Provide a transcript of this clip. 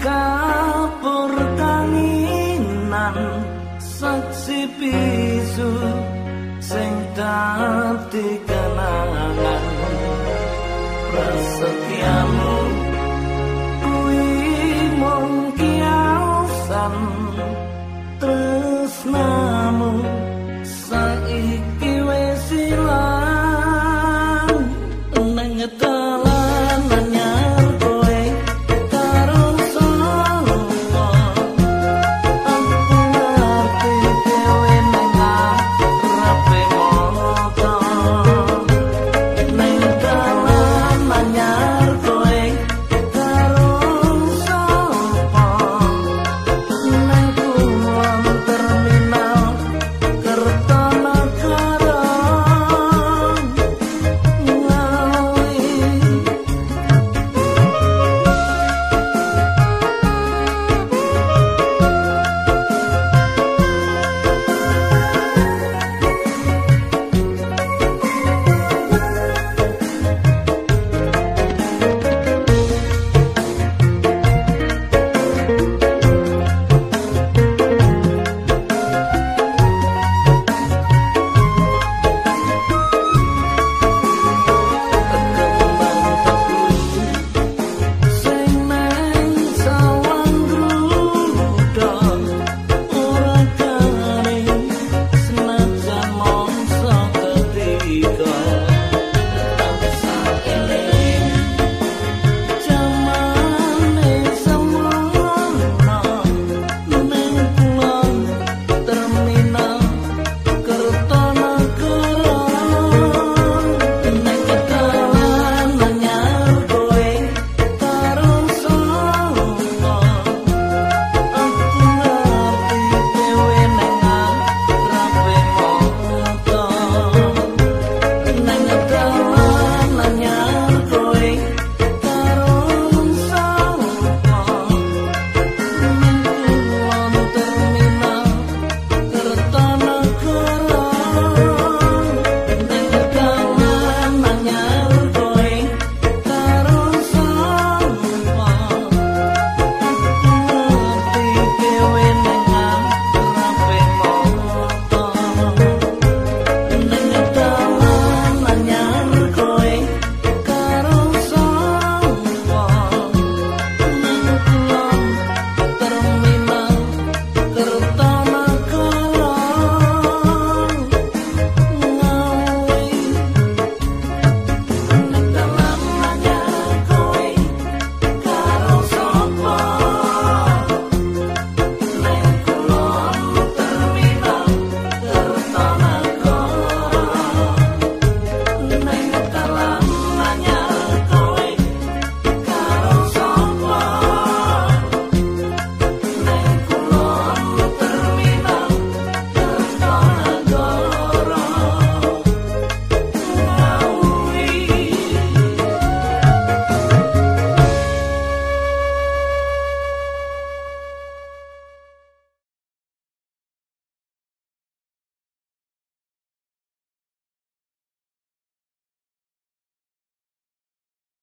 kapur tanginan saksi pisu sing dadi kenangan. Prasetyamu